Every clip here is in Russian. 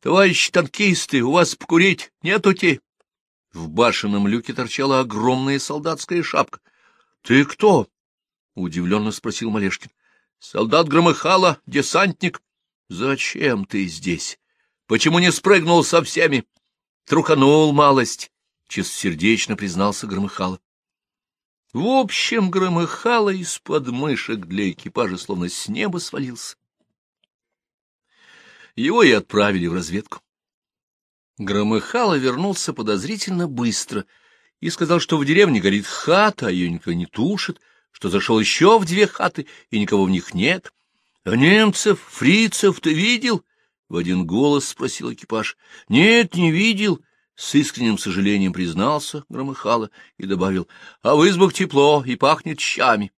— Товарищи танкисты, у вас покурить нетути? В башенном люке торчала огромная солдатская шапка. — Ты кто? — удивленно спросил Малешкин. — Солдат Громыхала, десантник. — Зачем ты здесь? Почему не спрыгнул со всеми? Труханул малость, — чистосердечно признался Громыхала. В общем, Громыхала из подмышек для экипажа словно с неба свалился. Его и отправили в разведку. Громыхало вернулся подозрительно быстро и сказал, что в деревне горит хата, а ее никто не тушит, что зашел еще в две хаты, и никого в них нет. — А немцев, фрицев ты видел? — в один голос спросил экипаж. — Нет, не видел. С искренним сожалением признался Громыхало и добавил. — А в избах тепло и пахнет щами.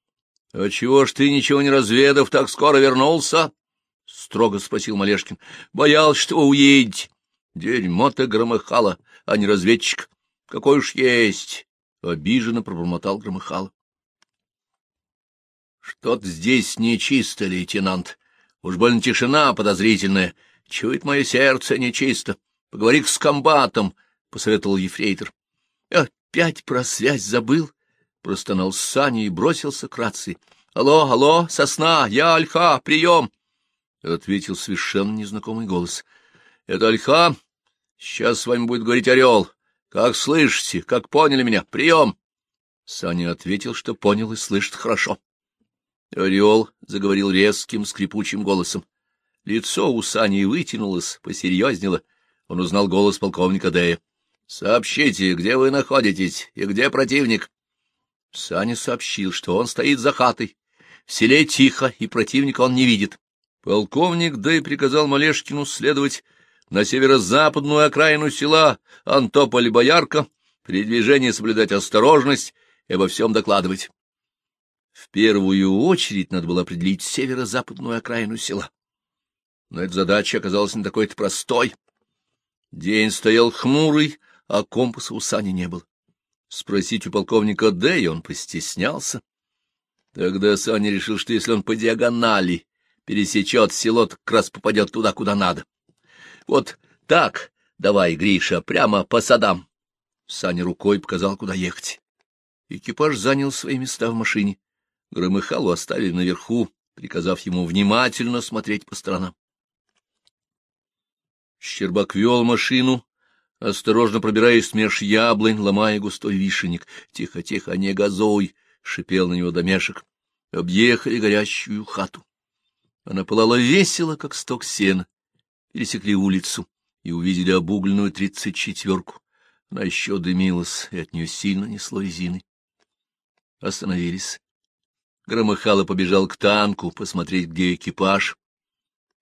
— А чего ж ты, ничего не разведав, так скоро вернулся? — строго спросил Малешкин. — Боялся, что уедете. Дерьмо-то громыхало, а не разведчик. Какой уж есть! — обиженно пробормотал громыхало. — Что-то здесь нечисто, лейтенант. Уж больно тишина подозрительная. Чует мое сердце нечисто. Поговори с комбатом, — посоветовал ефрейтор. — Опять про связь забыл, — простонал Саня и бросился к рации. — Алло, алло, сосна, я Альха, прием! — ответил совершенно незнакомый голос. — Это Альха? Сейчас с вами будет говорить Орел. Как слышите, как поняли меня? Прием! Саня ответил, что понял и слышит хорошо. Орел заговорил резким, скрипучим голосом. Лицо у Сани вытянулось, посерьезнело. Он узнал голос полковника Дэя. — Сообщите, где вы находитесь и где противник? Саня сообщил, что он стоит за хатой. В селе тихо, и противника он не видит. Полковник Дэй приказал Малешкину следовать на северо-западную окраину села Антополь-Боярка, при движении соблюдать осторожность и обо всем докладывать. В первую очередь надо было определить северо-западную окраину села. Но эта задача оказалась не такой-то простой. День стоял хмурый, а компаса у Сани не было. Спросить у полковника Дэя он постеснялся. Тогда Саня решил, что если он по диагонали пересечет село, то как раз попадет туда, куда надо. Вот так давай, Гриша, прямо по садам. Саня рукой показал, куда ехать. Экипаж занял свои места в машине. Громыхалу оставили наверху, приказав ему внимательно смотреть по сторонам. Щербак вел машину, осторожно пробираясь меж яблонь, ломая густой вишенник. Тихо-тихо, не газой, — шипел на него домешек. Объехали горящую хату. Она пылала весело, как сток сена пересекли улицу и увидели обугленную тридцать четверку. Она еще дымилась, и от нее сильно несло резиной. Остановились. Громыхало побежал к танку посмотреть, где экипаж.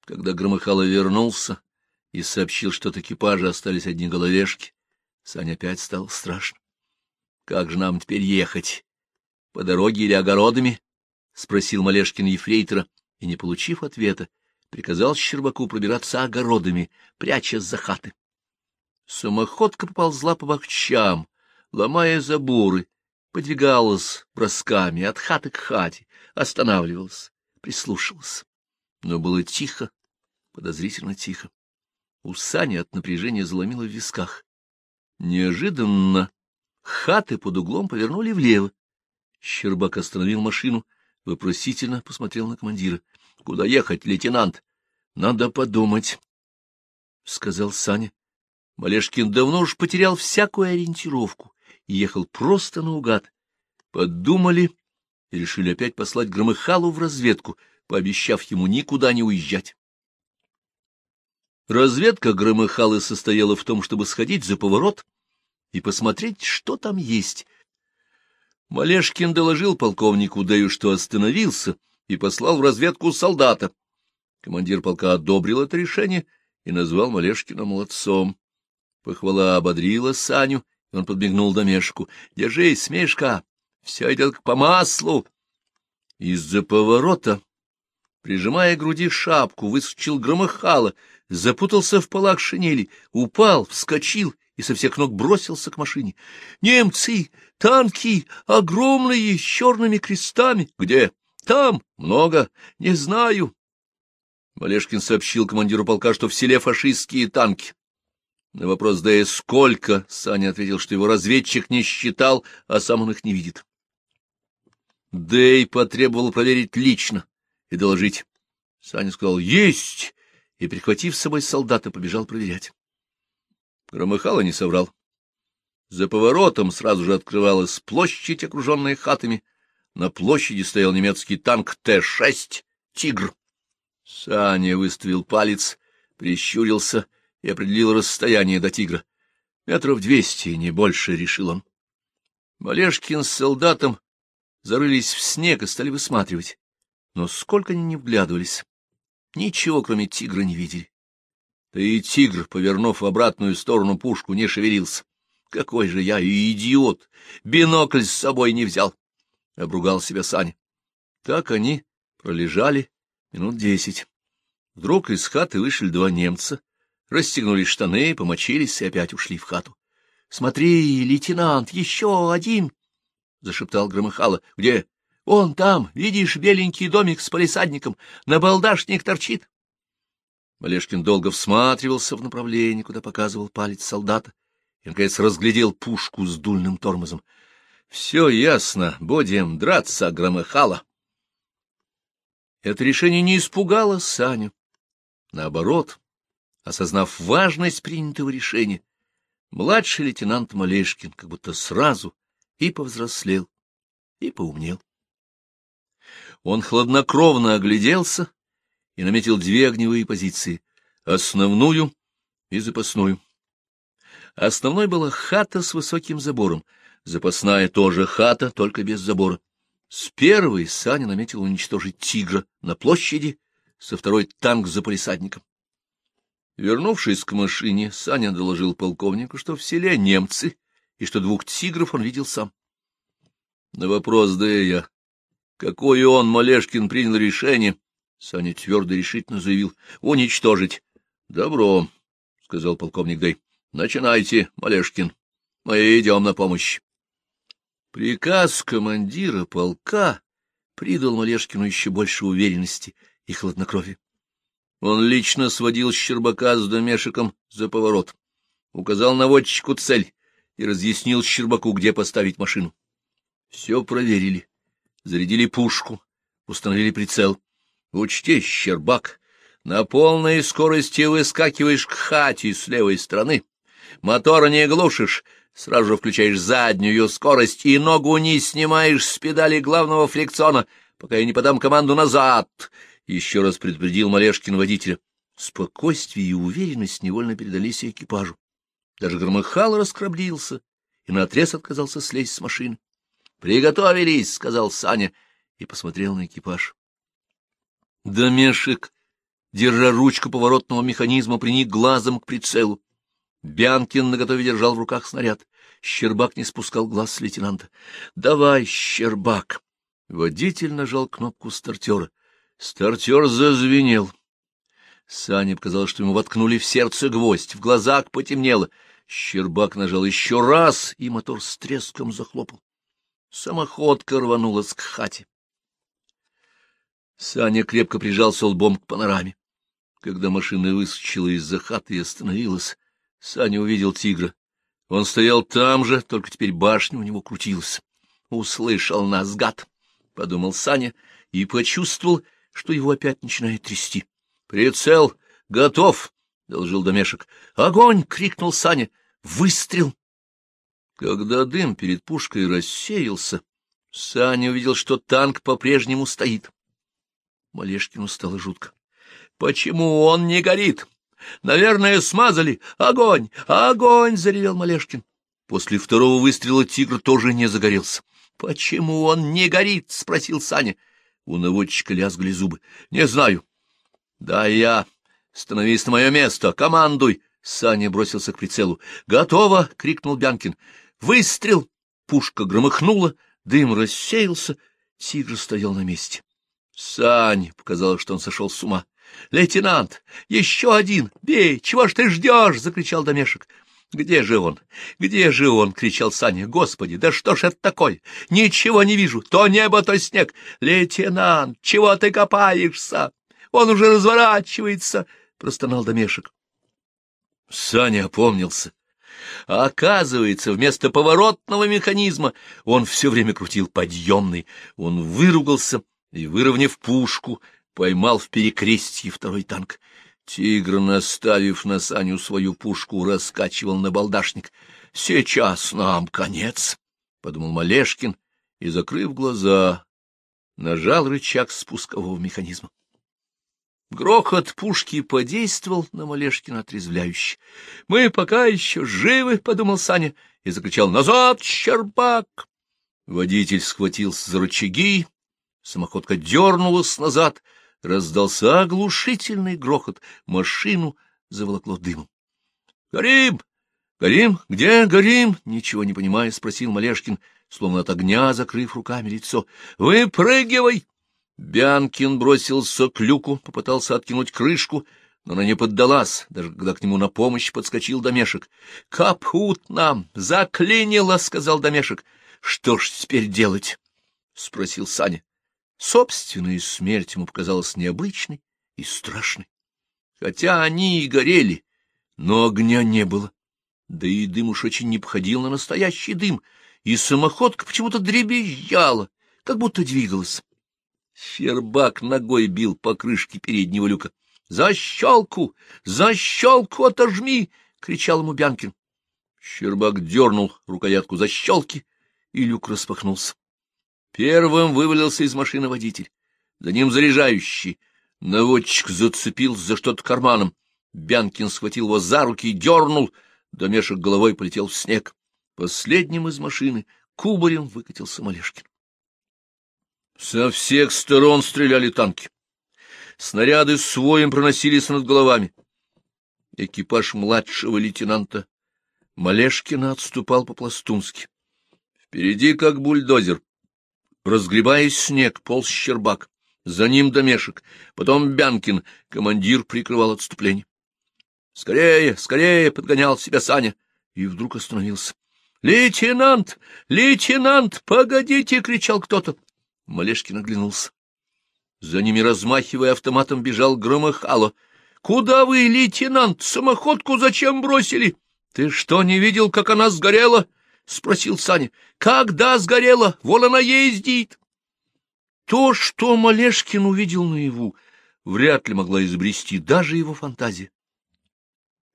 Когда Громыхало вернулся и сообщил, что от экипажа остались одни головешки, Саня опять стал страшно. — Как же нам теперь ехать? По дороге или огородами? — спросил Малешкин ефрейтора, и, не получив ответа, приказал Щербаку пробираться огородами, прячась за хаты. Самоходка поползла по бахчам, ломая заборы, подвигалась бросками от хаты к хате, останавливалась, прислушивалась. Но было тихо, подозрительно тихо. У Сани от напряжения заломило в висках. Неожиданно хаты под углом повернули влево. Щербак остановил машину, вопросительно посмотрел на командира. — Куда ехать, лейтенант? — Надо подумать, — сказал Саня. Малешкин давно уж потерял всякую ориентировку и ехал просто наугад. Подумали и решили опять послать Громыхалу в разведку, пообещав ему никуда не уезжать. Разведка Громыхалы состояла в том, чтобы сходить за поворот и посмотреть, что там есть. Малешкин доложил полковнику Дэю, что остановился, и послал в разведку солдата. Командир полка одобрил это решение и назвал Малешкина молодцом. Похвала ободрила Саню, и он подмигнул домешку. — Держись, Мишка, все идет по маслу. Из-за поворота, прижимая к груди шапку, выскочил громыхало, запутался в полах шинели, упал, вскочил и со всех ног бросился к машине. — Немцы! Танки! Огромные, с черными крестами! Где? Там много, не знаю. Малешкин сообщил командиру полка, что в селе фашистские танки. На вопрос «Да и сколько?» Саня ответил, что его разведчик не считал, а сам он их не видит. Дэй потребовал проверить лично и доложить. Саня сказал «Есть!» и, прихватив с собой солдата, побежал проверять. Громыхало не соврал. За поворотом сразу же открывалась площадь, окруженная хатами. На площади стоял немецкий танк Т-6 «Тигр». Саня выставил палец, прищурился и определил расстояние до тигра. Метров двести, не больше, — решил он. Малешкин с солдатом зарылись в снег и стали высматривать. Но сколько они не вглядывались, ничего, кроме тигра, не видели. Да и тигр, повернув в обратную сторону пушку, не шевелился. Какой же я идиот! Бинокль с собой не взял! — обругал себя Саня. Так они пролежали минут десять. Вдруг из хаты вышли два немца, расстегнули штаны, помочились и опять ушли в хату. — Смотри, лейтенант, еще один! — зашептал Громыхало. — Где? — Он там, видишь, беленький домик с полисадником, на балдашник торчит. Малешкин долго всматривался в направлении, куда показывал палец солдата, и, наконец, разглядел пушку с дульным тормозом. — Все ясно, будем драться, Громыхало. Это решение не испугало Саню. Наоборот, осознав важность принятого решения, младший лейтенант Малешкин как будто сразу и повзрослел, и поумнел. Он хладнокровно огляделся и наметил две огневые позиции — основную и запасную. Основной была хата с высоким забором, запасная тоже хата, только без забора. С первой Саня наметил уничтожить тигра на площади, со второй — танк за полисадником. Вернувшись к машине, Саня доложил полковнику, что в селе немцы, и что двух тигров он видел сам. На вопрос Дэя, какое он, Малешкин, принял решение, Саня твердо и решительно заявил — уничтожить. — Добро, — сказал полковник Дэй. — Начинайте, Малешкин. Мы идем на помощь. Приказ командира полка придал Малешкину еще больше уверенности и хладнокровия. Он лично сводил Щербака с домешиком за поворот, указал наводчику цель и разъяснил Щербаку, где поставить машину. Все проверили, зарядили пушку, установили прицел. Учти, Щербак, на полной скорости выскакиваешь к хате с левой стороны, мотора не глушишь, Сразу же включаешь заднюю скорость и ногу не снимаешь с педали главного фрикциона, пока я не подам команду назад. Еще раз предупредил Малешкин водителя. Спокойствие и уверенность невольно передались экипажу. Даже громыхал раскраблился и наотрез отказался слезть с машины. — Приготовились, — сказал Саня и посмотрел на экипаж. Домешек, держа ручку поворотного механизма, приник глазом к прицелу. Бянкин наготове держал в руках снаряд. Щербак не спускал глаз с лейтенанта. — Давай, Щербак! Водитель нажал кнопку стартера. Стартер зазвенел. Сане показалось, что ему воткнули в сердце гвоздь, в глазах потемнело. Щербак нажал еще раз, и мотор с треском захлопал. Самоходка рванулась к хате. Саня крепко прижался лбом к панораме. Когда машина выскочила из-за хаты и остановилась, Саня увидел тигра. Он стоял там же, только теперь башня у него крутилась. «Услышал нас, гад!» — подумал Саня и почувствовал, что его опять начинает трясти. «Прицел готов!» — доложил домешек. «Огонь!» — крикнул Саня. «Выстрел!» Когда дым перед пушкой рассеялся, Саня увидел, что танк по-прежнему стоит. Малешкину стало жутко. «Почему он не горит?» Наверное, смазали. Огонь! Огонь! — заревел Малешкин. После второго выстрела тигр тоже не загорелся. — Почему он не горит? — спросил Саня. У наводчика лязгали зубы. — Не знаю. — Да я. Становись на мое место. Командуй. Саня бросился к прицелу. — Готово! — крикнул Бянкин. — Выстрел! Пушка громыхнула, дым рассеялся. Тигр стоял на месте. Сань показалось, что он сошел с ума. — Лейтенант, еще один! Бей! Чего ж ты ждешь? — закричал Домешек. — Где же он? Где же он? — кричал Саня. — Господи, да что ж это такое? Ничего не вижу. То небо, то снег. Лейтенант, чего ты копаешься? Он уже разворачивается! — простонал домешек. Саня опомнился. А оказывается, вместо поворотного механизма он все время крутил подъемный. Он выругался и, выровняв пушку, поймал в перекрестье второй танк. Тигр, наставив на Саню свою пушку, раскачивал на балдашник. — Сейчас нам конец, — подумал Малешкин и, закрыв глаза, нажал рычаг спускового механизма. Грохот пушки подействовал на Малешкина отрезвляюще. — Мы пока еще живы, — подумал Саня и закричал. — Назад, Щербак! Водитель схватился за рычаги, самоходка дернулась назад, раздался оглушительный грохот, машину заволокло дымом. — Горим! Горим! Где горим? — ничего не понимая, спросил Малешкин, словно от огня закрыв руками лицо. — Выпрыгивай! Бянкин бросился к люку, попытался откинуть крышку, но она не поддалась, даже когда к нему на помощь подскочил Домешек. — Капут нам! Заклинило! — сказал Домешек. — Что ж теперь делать? — спросил Саня. Собственная смерть ему показалась необычной и страшной. Хотя они и горели, но огня не было. Да и дым уж очень не походил на настоящий дым, и самоходка почему-то дребезжала, как будто двигалась. Щербак ногой бил по крышке переднего люка. — Защелку! Защелку отожми! — кричал ему Бянкин. Щербак дернул рукоятку защелки, и люк распахнулся. Первым вывалился из машины водитель. За ним заряжающий. Наводчик зацепил за что-то карманом. Бянкин схватил его за руки и дернул. Домешек головой полетел в снег. Последним из машины кубарем выкатился Малешкин. Со всех сторон стреляли танки. Снаряды с воем проносились над головами. Экипаж младшего лейтенанта Малешкина отступал по-пластунски. Впереди, как бульдозер, разгребая снег, полз Щербак. За ним Домешек, потом Бянкин, командир прикрывал отступление. «Скорее, скорее!» — подгонял себя Саня. И вдруг остановился. «Лейтенант! Лейтенант! Погодите!» — кричал кто-то. Малешкин оглянулся. За ними, размахивая автоматом, бежал Громыхало. — Куда вы, лейтенант? Самоходку зачем бросили? — Ты что, не видел, как она сгорела? — спросил Саня. — Когда сгорела? Вон она ездит. То, что Малешкин увидел наяву, вряд ли могла изобрести даже его фантазия.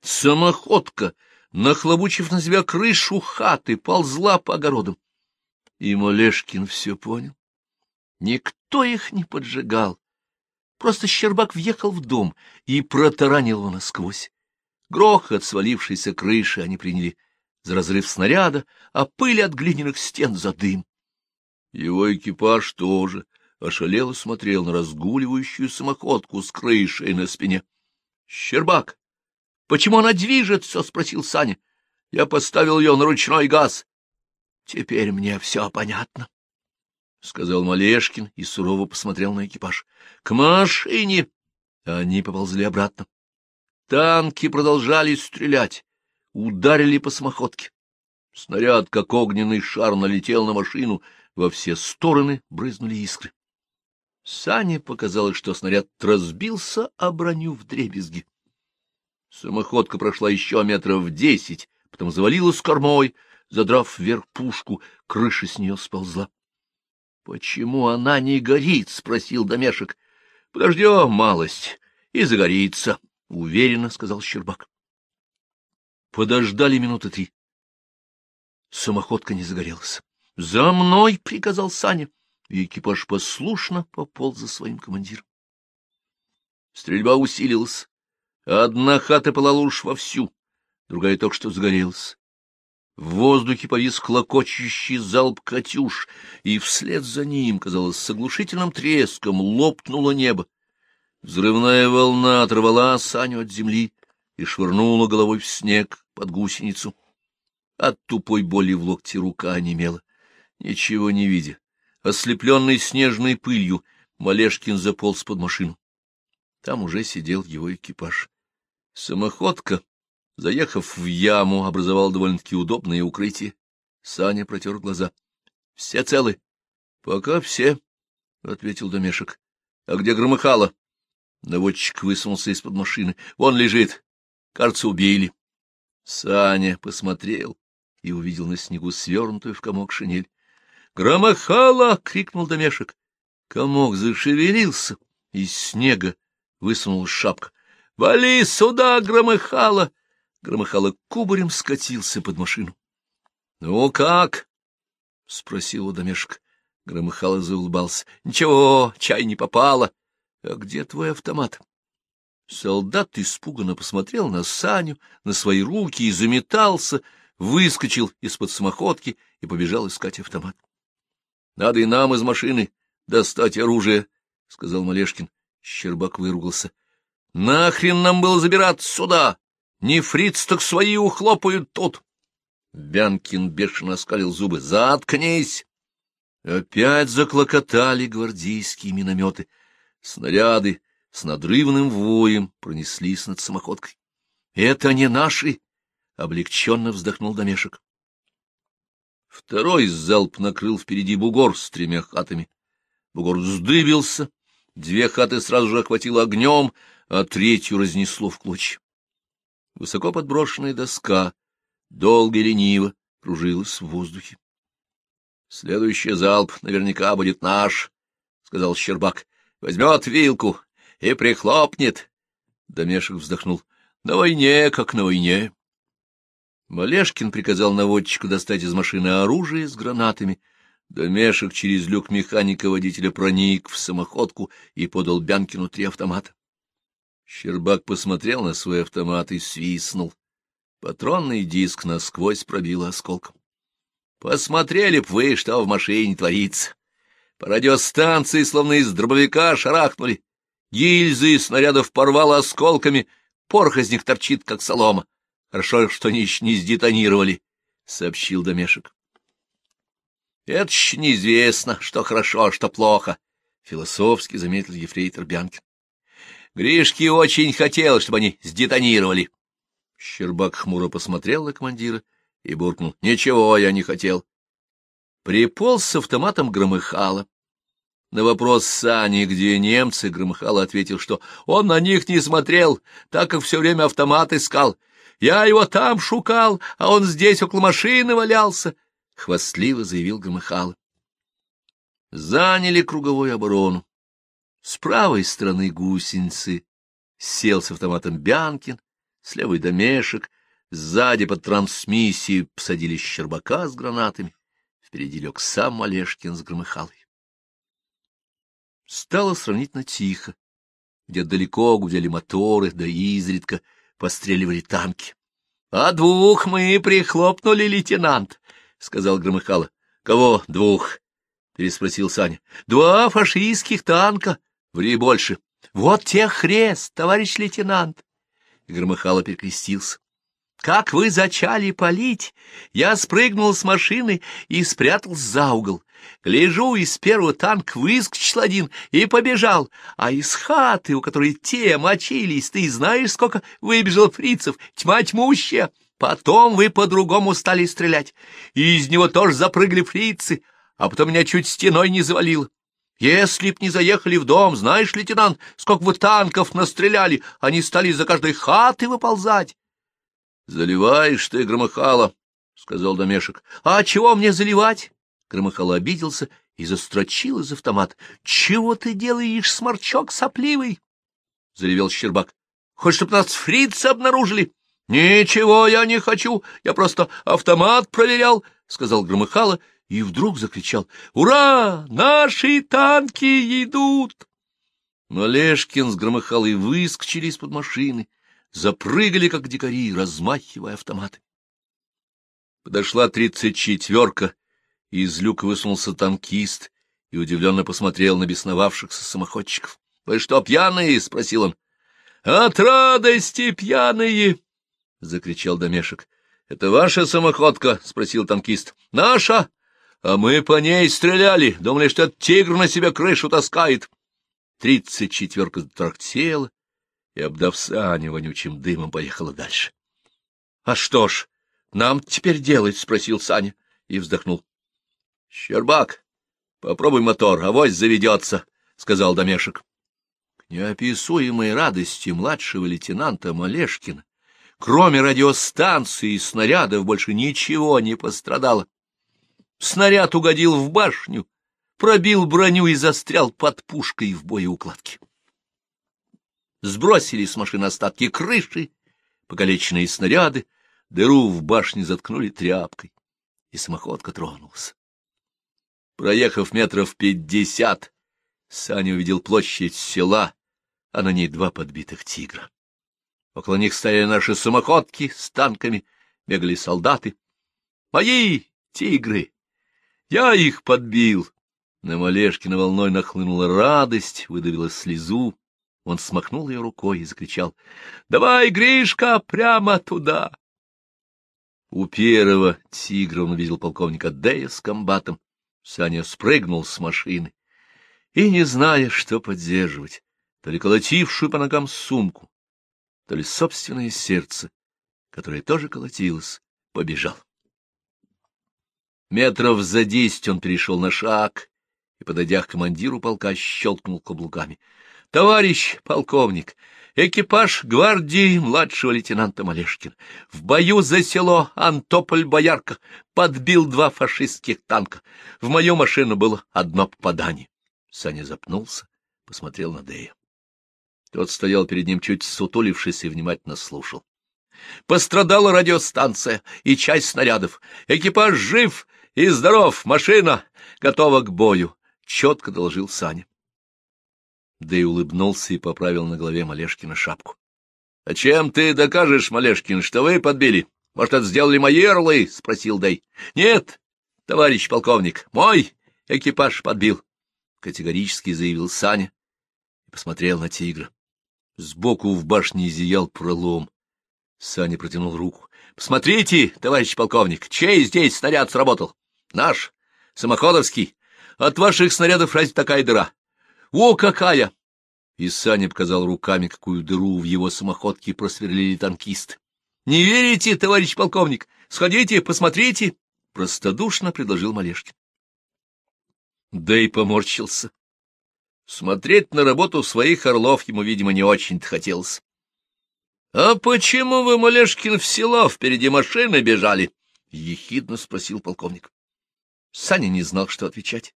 Самоходка, нахлобучив на себя крышу хаты, ползла по огородам. И Малешкин все понял. Никто их не поджигал. Просто Щербак въехал в дом и протаранил его насквозь. Грохот свалившейся крыши они приняли за разрыв снаряда, а пыль от глиняных стен за дым. Его экипаж тоже ошалело смотрел на разгуливающую самоходку с крышей на спине. — Щербак, почему она движется? — спросил Саня. — Я поставил ее на ручной газ. — Теперь мне все понятно. — сказал Малешкин и сурово посмотрел на экипаж. — К машине! Они поползли обратно. Танки продолжали стрелять, ударили по самоходке. Снаряд, как огненный шар, налетел на машину, во все стороны брызнули искры. Сане показалось, что снаряд разбился о броню в дребезги. Самоходка прошла еще метров десять, потом завалилась кормой, задрав вверх пушку, крыша с нее сползла. — Почему она не горит? — спросил Домешек. — Подождем малость, и загорится, — уверенно сказал Щербак. Подождали минуты три. Самоходка не загорелась. — За мной! — приказал Саня, и экипаж послушно пополз за своим командиром. Стрельба усилилась. Одна хата пылала уж вовсю, другая только что загорелась. В воздухе повис клокочущий залп «Катюш», и вслед за ним, казалось, с оглушительным треском лопнуло небо. Взрывная волна оторвала Саню от земли и швырнула головой в снег под гусеницу. От тупой боли в локте рука онемела. Ничего не видя, ослепленный снежной пылью, Малешкин заполз под машину. Там уже сидел его экипаж. Самоходка Заехав в яму, образовал довольно-таки удобное укрытие. Саня протер глаза. — Все целы? — Пока все, — ответил Домешек. — А где громыхало? Наводчик высунулся из-под машины. Вон лежит. Кажется, убили. Саня посмотрел и увидел на снегу свернутую в комок шинель. «Громохало!» — крикнул домешек. Комок зашевелился, из снега высунулась шапка. «Вали сюда, громыхало!» Громыхало кубарем скатился под машину. «Ну как?» — спросил у домешек. Громыхало заулыбался. «Ничего, чай не попало. А где твой автомат?» Солдат испуганно посмотрел на Саню, на свои руки и заметался, выскочил из-под самоходки и побежал искать автомат. — Надо и нам из машины достать оружие, — сказал Малешкин. Щербак выругался. — Нахрен нам было забираться сюда? Не фриц, так свои ухлопают тут. Бянкин бешено оскалил зубы. — Заткнись! Опять заклокотали гвардейские минометы. Снаряды с надрывным воем пронеслись над самоходкой. — Это не наши! — облегченно вздохнул домешек. Второй залп накрыл впереди бугор с тремя хатами. Бугор вздыбился, две хаты сразу же охватило огнем, а третью разнесло в клочья. Высоко подброшенная доска, долго и лениво, кружилась в воздухе. — Следующий залп наверняка будет наш, — сказал Щербак. — Возьмет вилку и прихлопнет. Домешек вздохнул. — На войне, как на войне. Малешкин приказал наводчику достать из машины оружие с гранатами. Домешек через люк механика-водителя проник в самоходку и подал Бянкину три автомата. Щербак посмотрел на свой автомат и свистнул. Патронный диск насквозь пробил осколком. Посмотрели б вы, что в машине творится. По радиостанции, словно из дробовика, шарахнули. Гильзы снарядов порвало осколками, порох из них торчит, как солома. Хорошо, что они еще не сдетонировали, — сообщил Домешек. — Это ж неизвестно, что хорошо, что плохо, — философски заметил ефрейтор Бянкин. — Гришке очень хотел, чтобы они сдетонировали. Щербак хмуро посмотрел на командира и буркнул. — Ничего я не хотел. Приполз с автоматом громыхало. На вопрос Сани, где немцы, громыхало ответил, что он на них не смотрел, так как все время автомат искал. Я его там шукал, а он здесь около машины валялся, — хвастливо заявил Громыхало. Заняли круговую оборону. С правой стороны гусеницы сел с автоматом Бянкин, с левой домешек, сзади под трансмиссией посадили Щербака с гранатами, впереди лег сам Малешкин с Громыхалой. Стало сравнительно тихо, где далеко гудели моторы, да изредка постреливали танки. — А двух мы прихлопнули, лейтенант, — сказал Громыхало. — Кого двух? — переспросил Саня. — Два фашистских танка. Ври больше. — Вот тех хрест, товарищ лейтенант. Громыхало перекрестился. Как вы зачали палить, я спрыгнул с машины и спрятался за угол. Гляжу, из первого танка выскочил один и побежал, а из хаты, у которой те мочились, ты знаешь, сколько выбежало фрицев, тьма тьмущая. Потом вы по-другому стали стрелять, и из него тоже запрыгли фрицы, а потом меня чуть стеной не завалило. Если б не заехали в дом, знаешь, лейтенант, сколько вы танков настреляли, они стали из-за каждой хаты выползать. — Заливаешь ты, Громыхало, — сказал Домешек. — А чего мне заливать? Громыхало обиделся и застрочил из автомата. — Чего ты делаешь, сморчок сопливый? — заревел Щербак. — Хочешь, чтоб нас фрицы обнаружили? — Ничего я не хочу, я просто автомат проверял, — сказал Громыхало и вдруг закричал. — Ура! Наши танки идут! Малешкин с Громыхалой выскочили из-под машины запрыгали, как дикари, размахивая автоматы. Подошла тридцать четверка, из люка высунулся танкист и удивленно посмотрел на бесновавшихся самоходчиков. — Вы что, пьяные? — спросил он. — От радости пьяные! — закричал Домешек. — Это ваша самоходка? — спросил танкист. — Наша! А мы по ней стреляли, думали, что этот тигр на себя крышу таскает. Тридцать четверка трактела, и, обдав Саню вонючим дымом, поехала дальше. — А что ж, нам теперь делать? — спросил Саня и вздохнул. — Щербак, попробуй мотор, авось заведется, — сказал Домешек. неописуемой радости младшего лейтенанта Малешкина, кроме радиостанции и снарядов, больше ничего не пострадало. Снаряд угодил в башню, пробил броню и застрял под пушкой в боеукладке. Сбросили с машины остатки крыши, покалеченные снаряды, дыру в башне заткнули тряпкой, и самоходка тронулась. Проехав метров пятьдесят, Саня увидел площадь села, а на ней два подбитых тигра. Около них стояли наши самоходки с танками, бегали солдаты. «Мои тигры! Я их подбил!» На Малешкина волной нахлынула радость, выдавила слезу. Он смахнул ее рукой и закричал. — Давай, Гришка, прямо туда! У первого тигра он увидел полковника Дея с комбатом. Саня спрыгнул с машины и, не зная, что поддерживать, то ли колотившую по ногам сумку, то ли собственное сердце, которое тоже колотилось, побежал. Метров за десять он перешел на шаг и, подойдя к командиру полка, щелкнул каблуками. — Товарищ полковник, экипаж гвардии младшего лейтенанта Малешкина в бою за село Антополь-Боярка подбил два фашистских танка. В мою машину было одно попадание. Саня запнулся, посмотрел на Дея. Тот стоял перед ним, чуть сутулившись, и внимательно слушал. Пострадала радиостанция и часть снарядов. Экипаж жив и здоров, машина готова к бою четко доложил Саня. Да и улыбнулся и поправил на голове Малешкина шапку. — А чем ты докажешь, Малешкин, что вы подбили? Может, это сделали мои орлы? — спросил Дэй. — Нет, товарищ полковник, мой экипаж подбил, — категорически заявил Саня и посмотрел на тигра. Сбоку в башне зиял пролом. Саня протянул руку. — Посмотрите, товарищ полковник, чей здесь снаряд сработал? Наш, самоходовский. От ваших снарядов разве такая дыра? О, какая! И Саня показал руками, какую дыру в его самоходке просверлили танкисты. — Не верите, товарищ полковник? Сходите, посмотрите! — простодушно предложил Малешкин. Да и поморщился. Смотреть на работу своих орлов ему, видимо, не очень-то хотелось. — А почему вы, Малешкин, в село впереди машины бежали? — ехидно спросил полковник. Саня не знал, что отвечать.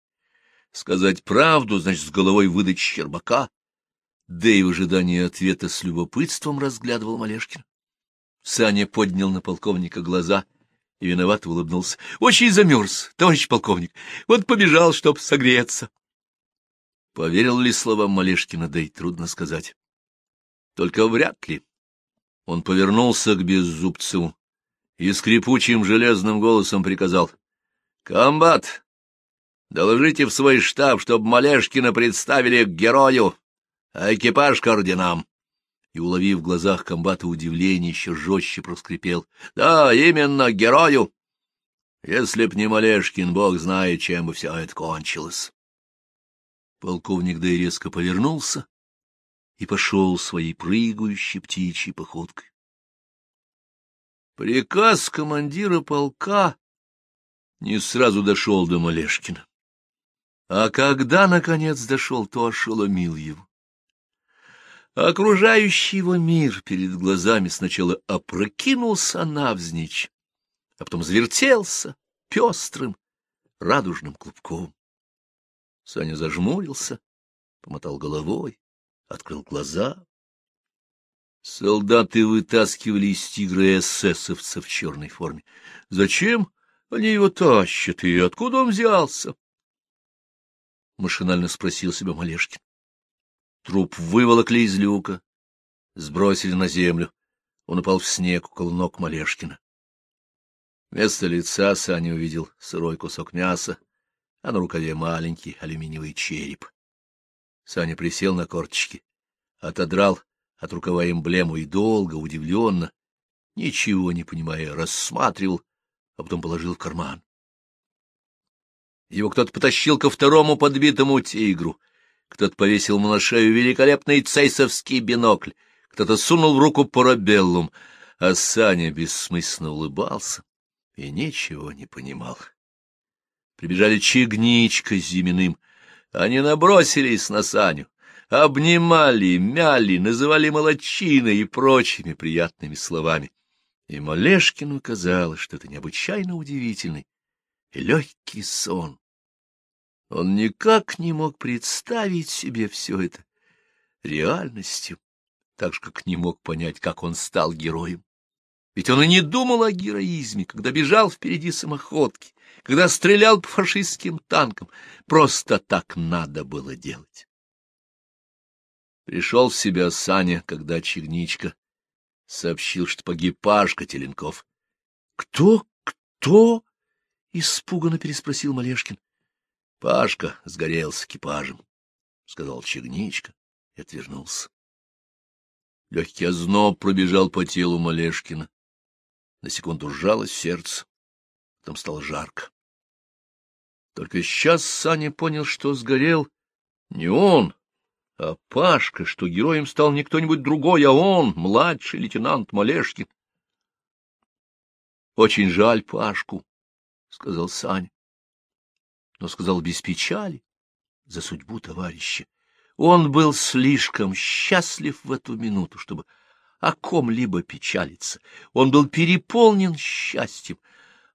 Сказать правду, значит, с головой выдать Щербака. Да и в ожидании ответа с любопытством разглядывал Малешкин. Саня поднял на полковника глаза и виновато улыбнулся. — Очень замерз, товарищ полковник. Вот побежал, чтоб согреться. Поверил ли словам Малешкина, да и трудно сказать. Только вряд ли. Он повернулся к Беззубцеву и скрипучим железным голосом приказал. — Комбат, Доложите в свой штаб, чтобы Малешкина представили к герою, а экипаж к орденам. И, уловив в глазах комбата удивление, еще жестче проскрипел. — Да, именно, герою. Если б не Малешкин, бог знает, чем бы все это кончилось. Полковник Дэй резко повернулся и пошел своей прыгающей птичьей походкой. Приказ командира полка не сразу дошел до Малешкина. А когда, наконец, дошел, то ошеломил его. Окружающий его мир перед глазами сначала опрокинулся навзничь, а потом завертелся пестрым, радужным клубком. Саня зажмурился, помотал головой, открыл глаза. Солдаты вытаскивали из тигра эсэсовца в черной форме. Зачем они его тащат, и откуда он взялся? — машинально спросил себя Малешкин. Труп выволокли из люка, сбросили на землю. Он упал в снег около ног Малешкина. Вместо лица Саня увидел сырой кусок мяса, а на рукаве маленький алюминиевый череп. Саня присел на корточки, отодрал от рукава эмблему и долго, удивленно, ничего не понимая, рассматривал, а потом положил в карман. Его кто-то потащил ко второму подбитому тигру. Кто-то повесил ему на шею великолепный цейсовский бинокль. Кто-то сунул в руку парабеллум, а Саня бессмысленно улыбался и ничего не понимал. Прибежали Чигничка с Зиминым. Они набросились на Саню, обнимали, мяли, называли молодчиной и прочими приятными словами. И Малешкину казалось, что это необычайно удивительный легкий сон. Он никак не мог представить себе все это реальностью, так же, как не мог понять, как он стал героем. Ведь он и не думал о героизме, когда бежал впереди самоходки, когда стрелял по фашистским танкам. Просто так надо было делать. Пришел в себя Саня, когда Черничка сообщил, что погиб Пашка Теленков. — Кто? Кто? — испуганно переспросил Малешкин. — Пашка сгорел с экипажем, — сказал Черничка и отвернулся. Легкий озноб пробежал по телу Малешкина. На секунду сжалось сердце, потом стало жарко. Только сейчас Саня понял, что сгорел не он, а Пашка, что героем стал не кто-нибудь другой, а он, младший лейтенант Малешкин. — Очень жаль Пашку, — сказал Саня, но сказал без печали за судьбу товарища. Он был слишком счастлив в эту минуту, чтобы о ком-либо печалиться. Он был переполнен счастьем,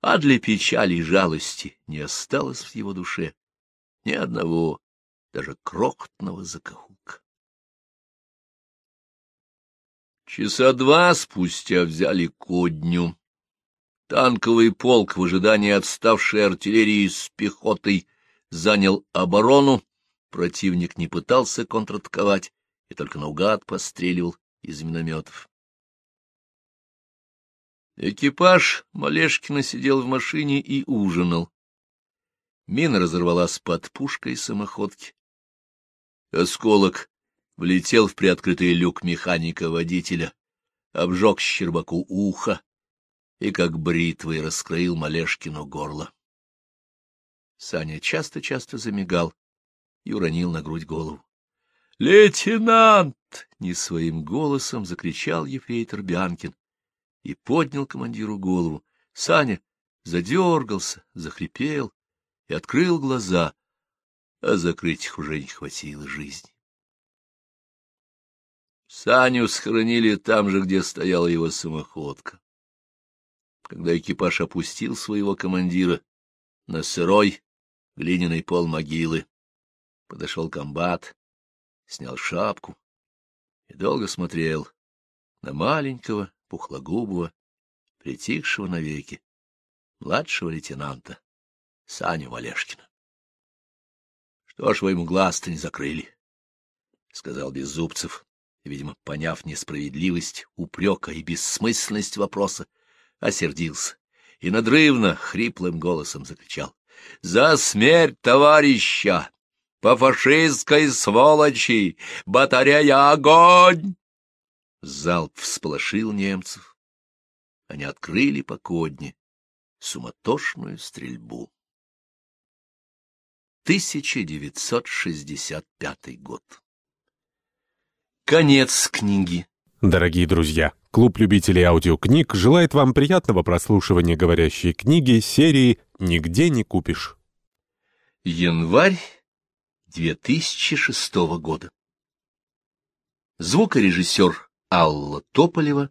а для печали и жалости не осталось в его душе ни одного, даже крохотного закоулка. Часа два спустя взяли Кодню. Танковый полк в ожидании отставшей артиллерии с пехотой занял оборону, противник не пытался контратаковать и только наугад постреливал из минометов. Экипаж Малешкина сидел в машине и ужинал. Мина разорвалась под пушкой самоходки. Осколок влетел в приоткрытый люк механика-водителя, обжег Щербаку ухо и, как бритвой, раскроил Малешкину горло. Саня часто-часто замигал и уронил на грудь голову. «Лейтенант!» — не своим голосом закричал ефрейтор Бианкин и поднял командиру голову. Саня задергался, захрипел и открыл глаза, а закрыть их уже не хватило жизни. Саню схоронили там же, где стояла его самоходка. Когда экипаж опустил своего командира на сырой глиняный пол могилы, подошел комбат, снял шапку и долго смотрел на маленького, пухлогубого, притихшего навеки, младшего лейтенанта Саню Валешкина. — Что ж вы ему глаз-то не закрыли? — сказал Беззубцев, видимо, поняв несправедливость упрека и бессмысленность вопроса, осердился и надрывно, хриплым голосом закричал. — За смерть товарища! по фашистской сволочи! Батарея огонь!» Залп всполошил немцев. Они открыли по кодне суматошную стрельбу. 1965 год. Конец книги. Дорогие друзья, клуб любителей аудиокниг желает вам приятного прослушивания говорящей книги серии «Нигде не купишь». Январь 2006 года. Звукорежиссер Алла Тополева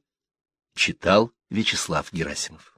читал Вячеслав Герасимов.